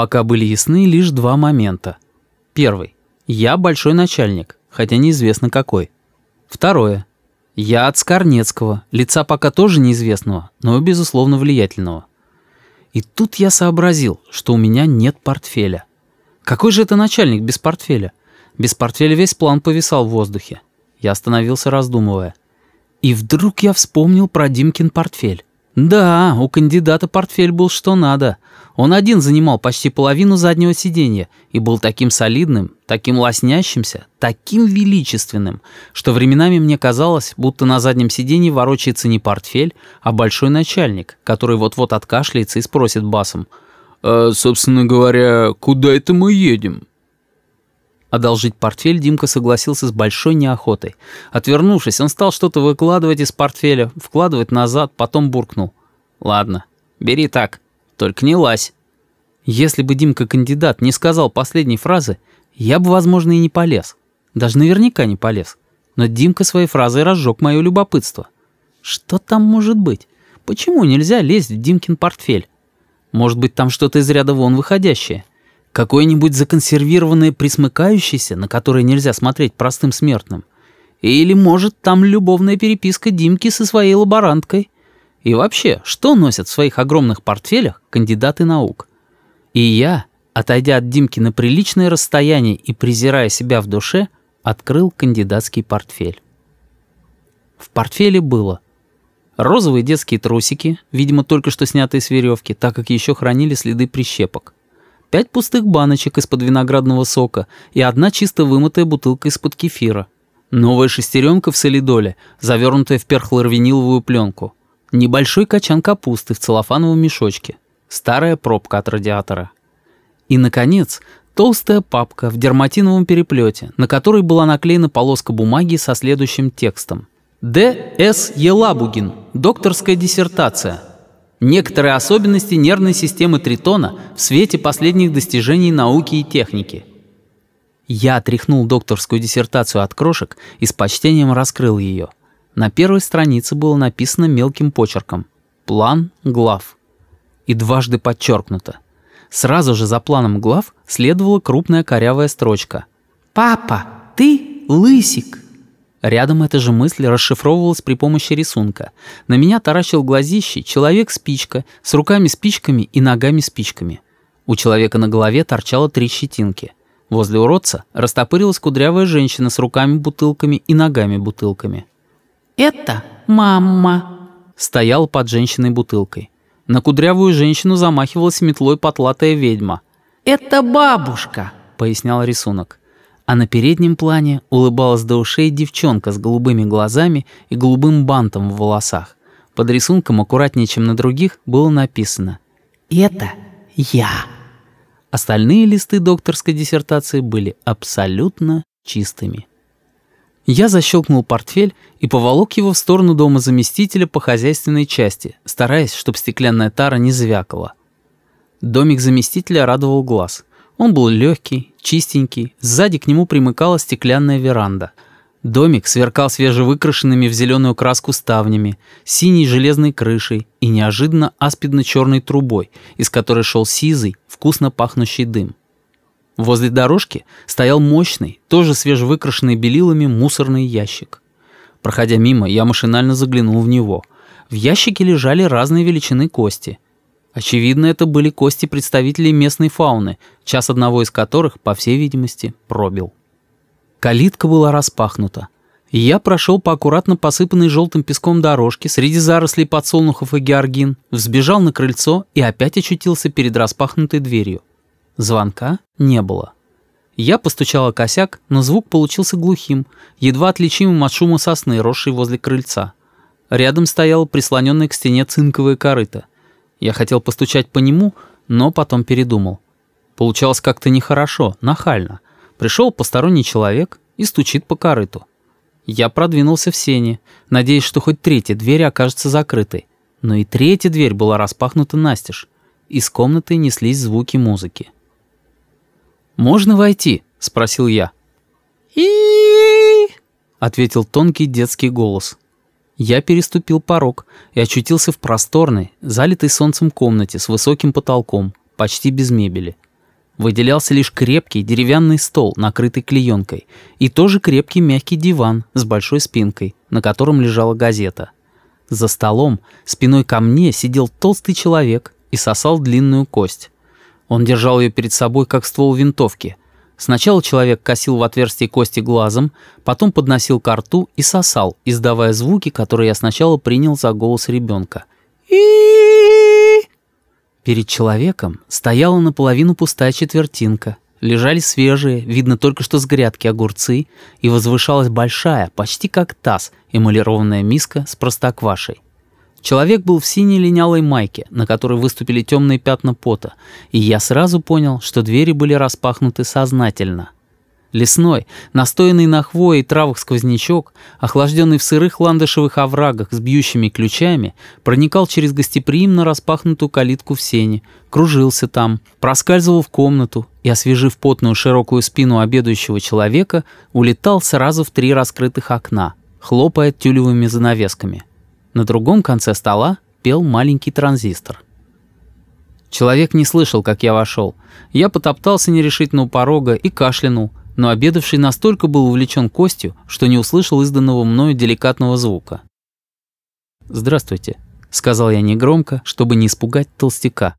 Пока были ясны лишь два момента. Первый. Я большой начальник, хотя неизвестно какой. Второе. Я от Скорнецкого, лица пока тоже неизвестного, но, безусловно, влиятельного. И тут я сообразил, что у меня нет портфеля. Какой же это начальник без портфеля? Без портфеля весь план повисал в воздухе. Я остановился, раздумывая. И вдруг я вспомнил про Димкин портфель. Да, у кандидата портфель был что надо. Он один занимал почти половину заднего сиденья и был таким солидным, таким лоснящимся, таким величественным, что временами мне казалось, будто на заднем сиденье ворочается не портфель, а большой начальник, который вот-вот откашляется и спросит басом, «А, собственно говоря, куда это мы едем?» Одолжить портфель Димка согласился с большой неохотой. Отвернувшись, он стал что-то выкладывать из портфеля, вкладывать назад, потом буркнул. «Ладно, бери так, только не лазь». Если бы Димка-кандидат не сказал последней фразы, я бы, возможно, и не полез. Даже наверняка не полез. Но Димка своей фразой разжег мое любопытство. Что там может быть? Почему нельзя лезть в Димкин портфель? Может быть, там что-то из ряда вон выходящее? Какое-нибудь законсервированное присмыкающееся, на которое нельзя смотреть простым смертным? Или, может, там любовная переписка Димки со своей лаборанткой? И вообще, что носят в своих огромных портфелях кандидаты наук? И я, отойдя от Димки на приличное расстояние и презирая себя в душе, открыл кандидатский портфель. В портфеле было розовые детские трусики, видимо, только что снятые с веревки, так как еще хранили следы прищепок пять пустых баночек из-под виноградного сока и одна чисто вымытая бутылка из-под кефира. Новая шестеренка в солидоле, завернутая в перхлорвиниловую пленку. Небольшой качан капусты в целлофановом мешочке. Старая пробка от радиатора. И, наконец, толстая папка в дерматиновом переплете, на которой была наклеена полоска бумаги со следующим текстом. Д. С. Елабугин. Докторская диссертация. Некоторые особенности нервной системы Тритона в свете последних достижений науки и техники. Я отряхнул докторскую диссертацию от крошек и с почтением раскрыл ее. На первой странице было написано мелким почерком «План глав». И дважды подчеркнуто. Сразу же за планом глав следовала крупная корявая строчка. «Папа, ты лысик!» Рядом эта же мысль расшифровывалась при помощи рисунка. На меня таращил глазищий человек-спичка с руками-спичками и ногами-спичками. У человека на голове торчало три щетинки. Возле уродца растопырилась кудрявая женщина с руками-бутылками и ногами-бутылками. «Это мама», — стояла под женщиной-бутылкой. На кудрявую женщину замахивалась метлой потлатая ведьма. «Это бабушка», — пояснял рисунок а на переднем плане улыбалась до ушей девчонка с голубыми глазами и голубым бантом в волосах. Под рисунком аккуратнее, чем на других, было написано «Это я». Остальные листы докторской диссертации были абсолютно чистыми. Я защелкнул портфель и поволок его в сторону дома заместителя по хозяйственной части, стараясь, чтобы стеклянная тара не звякала. Домик заместителя радовал глаз. Он был легкий, чистенький, сзади к нему примыкала стеклянная веранда. Домик сверкал свежевыкрашенными в зеленую краску ставнями, синей железной крышей и неожиданно аспидно-черной трубой, из которой шел сизый, вкусно пахнущий дым. Возле дорожки стоял мощный, тоже свежевыкрашенный белилами мусорный ящик. Проходя мимо, я машинально заглянул в него. В ящике лежали разные величины кости — Очевидно, это были кости представителей местной фауны, час одного из которых, по всей видимости, пробил. Калитка была распахнута. Я прошел по аккуратно посыпанной желтым песком дорожке среди зарослей подсолнухов и георгин, взбежал на крыльцо и опять очутился перед распахнутой дверью. Звонка не было. Я постучал о косяк, но звук получился глухим, едва отличимым от шума сосны, росшей возле крыльца. Рядом стояла прислоненная к стене цинковая корыта. Я хотел постучать по нему, но потом передумал. Получалось как-то нехорошо, нахально. Пришел посторонний человек и стучит по корыту. Я продвинулся в сене, надеясь, что хоть третья дверь окажется закрытой. Но и третья дверь была распахнута настежь. Из комнаты неслись звуки музыки. «Можно войти?» — спросил я. и ответил тонкий детский голос. Я переступил порог и очутился в просторной, залитой солнцем комнате с высоким потолком, почти без мебели. Выделялся лишь крепкий деревянный стол, накрытый клеенкой, и тоже крепкий мягкий диван с большой спинкой, на котором лежала газета. За столом, спиной ко мне, сидел толстый человек и сосал длинную кость. Он держал ее перед собой, как ствол винтовки, Сначала человек косил в отверстие кости глазом, потом подносил ко рту и сосал, издавая звуки, которые я сначала принял за голос ребенка. Перед человеком стояла наполовину пустая четвертинка. Лежали свежие, видно только что с грядки огурцы, и возвышалась большая, почти как таз, эмалированная миска с простоквашей. Человек был в синей линялой майке, на которой выступили темные пятна пота, и я сразу понял, что двери были распахнуты сознательно. Лесной, настоянный на хвое и травах сквознячок, охлажденный в сырых ландышевых оврагах с бьющими ключами, проникал через гостеприимно распахнутую калитку в сене, кружился там, проскальзывал в комнату и, освежив потную широкую спину обедающего человека, улетал сразу в три раскрытых окна, хлопая тюлевыми занавесками. На другом конце стола пел маленький транзистор. Человек не слышал, как я вошел. Я потоптался нерешительно у порога и кашлянул, но обедавший настолько был увлечен костью, что не услышал изданного мною деликатного звука. «Здравствуйте», — сказал я негромко, чтобы не испугать толстяка.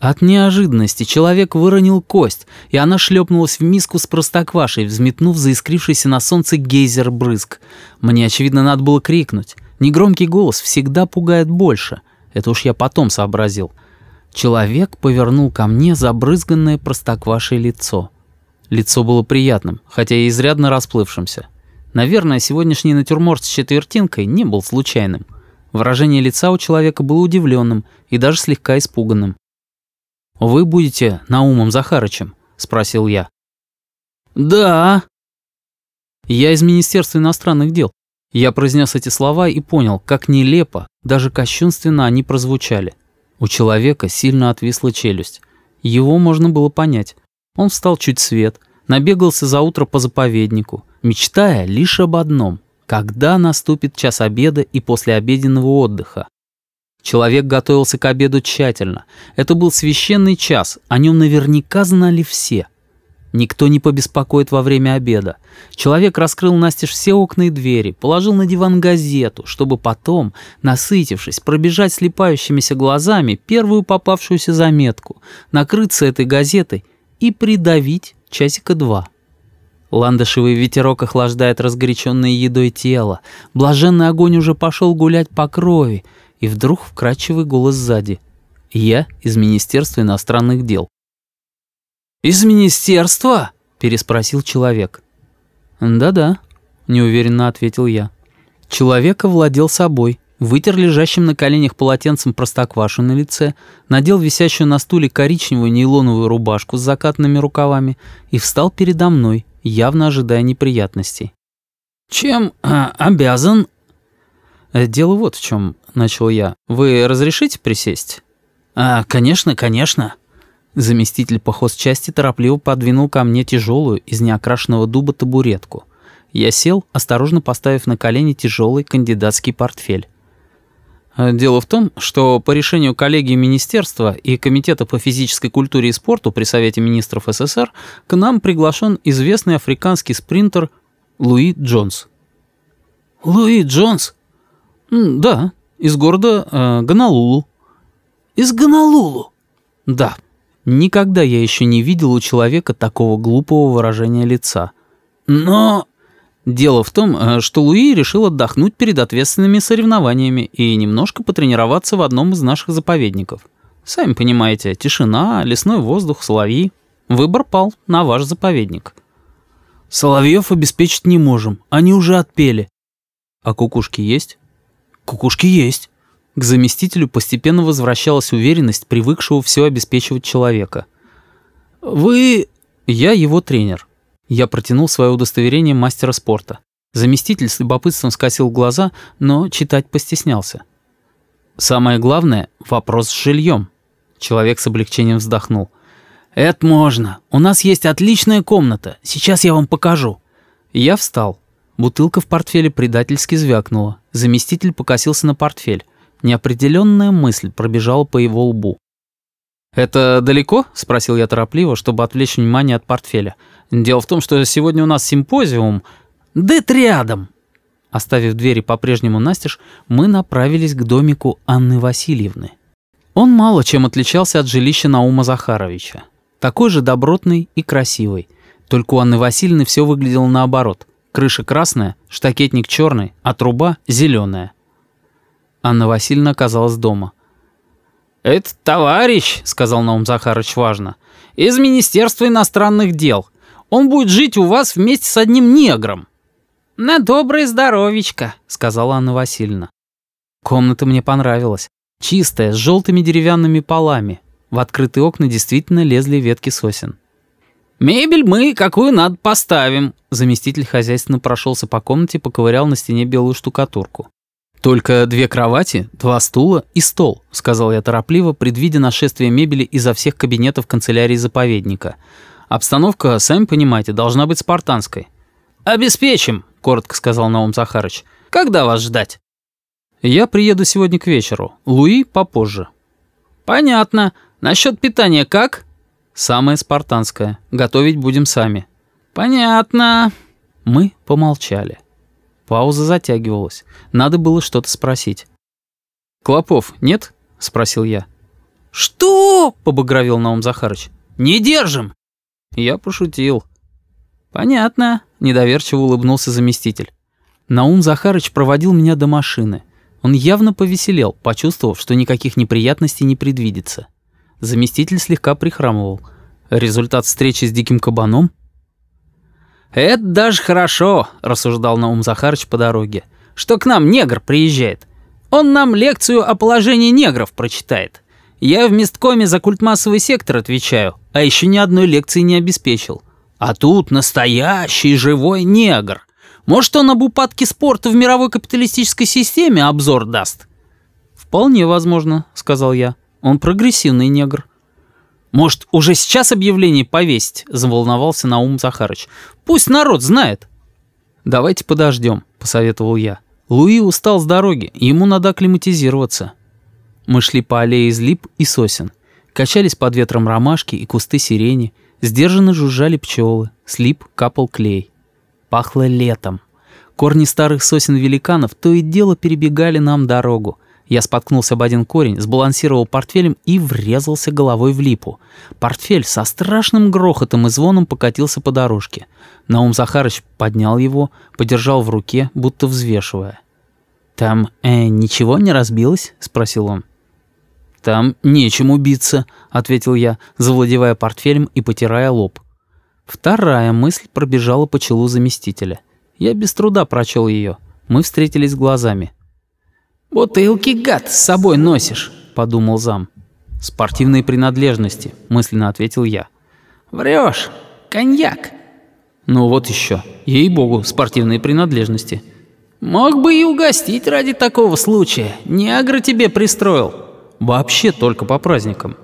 От неожиданности человек выронил кость, и она шлепнулась в миску с простоквашей, взметнув заискрившийся на солнце гейзер брызг. Мне, очевидно, надо было крикнуть. Негромкий голос всегда пугает больше. Это уж я потом сообразил. Человек повернул ко мне забрызганное простоквашей лицо. Лицо было приятным, хотя и изрядно расплывшимся. Наверное, сегодняшний натюрморт с четвертинкой не был случайным. Выражение лица у человека было удивленным и даже слегка испуганным. «Вы будете Наумом Захарычем?» — спросил я. «Да». «Я из Министерства иностранных дел. Я произнес эти слова и понял, как нелепо, даже кощунственно они прозвучали. У человека сильно отвисла челюсть. Его можно было понять. Он встал чуть свет, набегался за утро по заповеднику, мечтая лишь об одном – когда наступит час обеда и послеобеденного отдыха. Человек готовился к обеду тщательно. Это был священный час, о нем наверняка знали все. Никто не побеспокоит во время обеда. Человек раскрыл настежь все окна и двери, положил на диван газету, чтобы потом, насытившись, пробежать слепающимися глазами первую попавшуюся заметку, накрыться этой газетой и придавить часика два. Ландышевый ветерок охлаждает разгоряченное едой тело, блаженный огонь уже пошел гулять по крови, и вдруг вкрадчивый голос сзади. Я из Министерства иностранных дел. «Из министерства?» — переспросил человек. «Да-да», — неуверенно ответил я. Человек овладел собой, вытер лежащим на коленях полотенцем простоквашу на лице, надел висящую на стуле коричневую нейлоновую рубашку с закатанными рукавами и встал передо мной, явно ожидая неприятностей. «Чем э, обязан?» «Дело вот в чем», — начал я. «Вы разрешите присесть?» «А, конечно, конечно», Заместитель по хозчасти торопливо подвинул ко мне тяжелую из неокрашенного дуба табуретку. Я сел, осторожно поставив на колени тяжелый кандидатский портфель. Э, дело в том, что по решению коллегии Министерства и Комитета по физической культуре и спорту при Совете министров СССР к нам приглашен известный африканский спринтер Луи Джонс. «Луи Джонс?» «Да, из города э, Гонолулу». «Из Гонолулу?» «Да, Никогда я еще не видел у человека такого глупого выражения лица. Но... Дело в том, э, что Луи решил отдохнуть перед ответственными соревнованиями и немножко потренироваться в одном из наших заповедников. Сами понимаете, тишина, лесной воздух, соловьи. Выбор пал на ваш заповедник. Соловьев обеспечить не можем, они уже отпели. А кукушки есть? Кукушки есть. К заместителю постепенно возвращалась уверенность привыкшего все обеспечивать человека. «Вы...» «Я его тренер». Я протянул свое удостоверение мастера спорта. Заместитель с любопытством скосил глаза, но читать постеснялся. «Самое главное — вопрос с жильем». Человек с облегчением вздохнул. «Это можно. У нас есть отличная комната. Сейчас я вам покажу». Я встал. Бутылка в портфеле предательски звякнула. Заместитель покосился на портфель. Неопределенная мысль пробежала по его лбу. «Это далеко?» — спросил я торопливо, чтобы отвлечь внимание от портфеля. «Дело в том, что сегодня у нас симпозиум...» «Да это рядом!» Оставив двери по-прежнему настежь, мы направились к домику Анны Васильевны. Он мало чем отличался от жилища Наума Захаровича. Такой же добротный и красивый. Только у Анны Васильевны все выглядело наоборот. Крыша красная, штакетник черный, а труба зеленая. Анна Васильевна оказалась дома. «Это товарищ», — сказал Наум Захарович важно, — «из Министерства иностранных дел. Он будет жить у вас вместе с одним негром». «На доброе здоровечко», — сказала Анна Васильевна. Комната мне понравилась. Чистая, с желтыми деревянными полами. В открытые окна действительно лезли ветки сосен. «Мебель мы какую надо поставим», — заместитель хозяйственно прошелся по комнате, поковырял на стене белую штукатурку. «Только две кровати, два стула и стол», — сказал я торопливо, предвидя нашествие мебели изо всех кабинетов канцелярии заповедника. «Обстановка, сами понимаете, должна быть спартанской». «Обеспечим», — коротко сказал Наум Захарыч. «Когда вас ждать?» «Я приеду сегодня к вечеру. Луи попозже». «Понятно. Насчет питания как?» «Самое спартанское. Готовить будем сами». «Понятно». Мы помолчали. Пауза затягивалась. Надо было что-то спросить. «Клопов нет?» — спросил я. «Что?» — побагровил Наум Захарыч. «Не держим!» Я пошутил. «Понятно», — недоверчиво улыбнулся заместитель. Наум Захарыч проводил меня до машины. Он явно повеселел, почувствовав, что никаких неприятностей не предвидится. Заместитель слегка прихрамывал. Результат встречи с диким кабаном — «Это даже хорошо», — рассуждал Наум Захарыч по дороге, «что к нам негр приезжает. Он нам лекцию о положении негров прочитает. Я в месткоме за культмассовый сектор отвечаю, а еще ни одной лекции не обеспечил. А тут настоящий живой негр. Может, он об упадке спорта в мировой капиталистической системе обзор даст?» «Вполне возможно», — сказал я. «Он прогрессивный негр». «Может, уже сейчас объявление повесить?» — заволновался Наум Захарыч. «Пусть народ знает». «Давайте подождем», — посоветовал я. Луи устал с дороги, ему надо акклиматизироваться. Мы шли по аллее из лип и сосен. Качались под ветром ромашки и кусты сирени, сдержанно жужжали пчелы, с лип капал клей. Пахло летом. Корни старых сосен великанов то и дело перебегали нам дорогу, я споткнулся об один корень, сбалансировал портфелем и врезался головой в липу. Портфель со страшным грохотом и звоном покатился по дорожке. Наум Захарыч поднял его, подержал в руке, будто взвешивая. «Там э, ничего не разбилось?» — спросил он. «Там нечем убиться», — ответил я, завладевая портфелем и потирая лоб. Вторая мысль пробежала по челу заместителя. Я без труда прочел ее. Мы встретились глазами. «Бутылки, гад, с собой носишь», — подумал зам. «Спортивные принадлежности», — мысленно ответил я. «Врешь. Коньяк». «Ну вот еще. Ей-богу, спортивные принадлежности». «Мог бы и угостить ради такого случая. Негр тебе пристроил». «Вообще только по праздникам».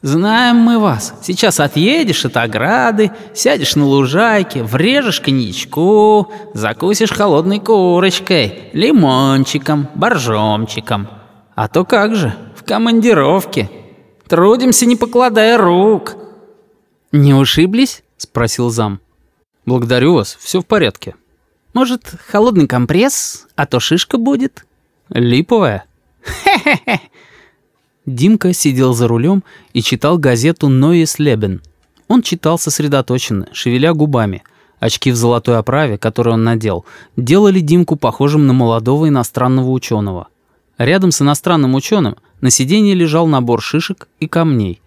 «Знаем мы вас. Сейчас отъедешь от ограды, сядешь на лужайке, врежешь коньячку, закусишь холодной курочкой, лимончиком, боржомчиком. А то как же, в командировке. Трудимся, не покладая рук». «Не ушиблись?» — спросил зам. «Благодарю вас, все в порядке». «Может, холодный компресс, а то шишка будет?» «Липовая?» «Хе-хе-хе!» Димка сидел за рулем и читал газету «Нойес Лебен». Он читал сосредоточенно, шевеля губами. Очки в золотой оправе, которые он надел, делали Димку похожим на молодого иностранного ученого. Рядом с иностранным ученым на сиденье лежал набор шишек и камней.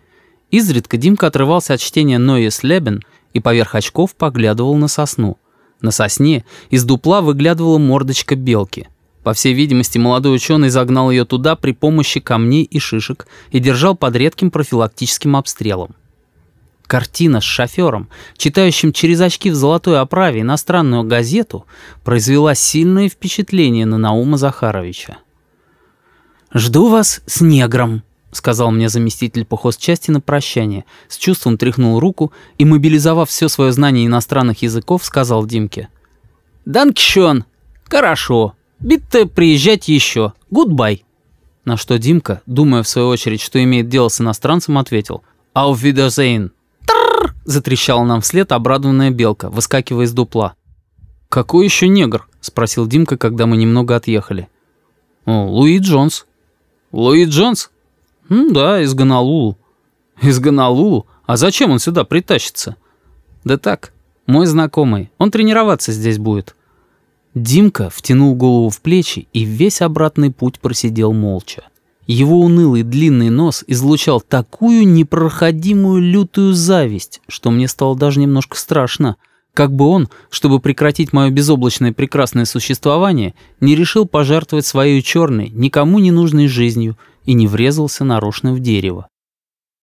Изредка Димка отрывался от чтения «Нойес Лебен» и поверх очков поглядывал на сосну. На сосне из дупла выглядывала мордочка белки — по всей видимости, молодой ученый загнал ее туда при помощи камней и шишек и держал под редким профилактическим обстрелом. Картина с шофером, читающим через очки в золотой оправе иностранную газету, произвела сильное впечатление на Наума Захаровича. «Жду вас с негром», — сказал мне заместитель по хозчасти на прощание, с чувством тряхнул руку и, мобилизовав все свое знание иностранных языков, сказал Димке — «Danke schön! Хорошо. Bitte приезжать еще. Goodbye!» На что Димка, думая в свою очередь, что имеет дело с иностранцем, ответил «Auf Wiedersehen!» «Трррр!» — затрещала нам вслед обрадованная белка, выскакивая из дупла. «Какой еще негр?» — спросил Димка, когда мы немного отъехали. «О, Луи Джонс». «Луи Джонс?» «Ну да, из Гонолулу». «Из Гонолулу? А зачем он сюда притащится?» «Да так, мой знакомый. Он тренироваться здесь будет». Димка втянул голову в плечи и весь обратный путь просидел молча. Его унылый длинный нос излучал такую непроходимую лютую зависть, что мне стало даже немножко страшно. Как бы он, чтобы прекратить мое безоблачное прекрасное существование, не решил пожертвовать своей черной, никому не нужной жизнью и не врезался нарочно в дерево.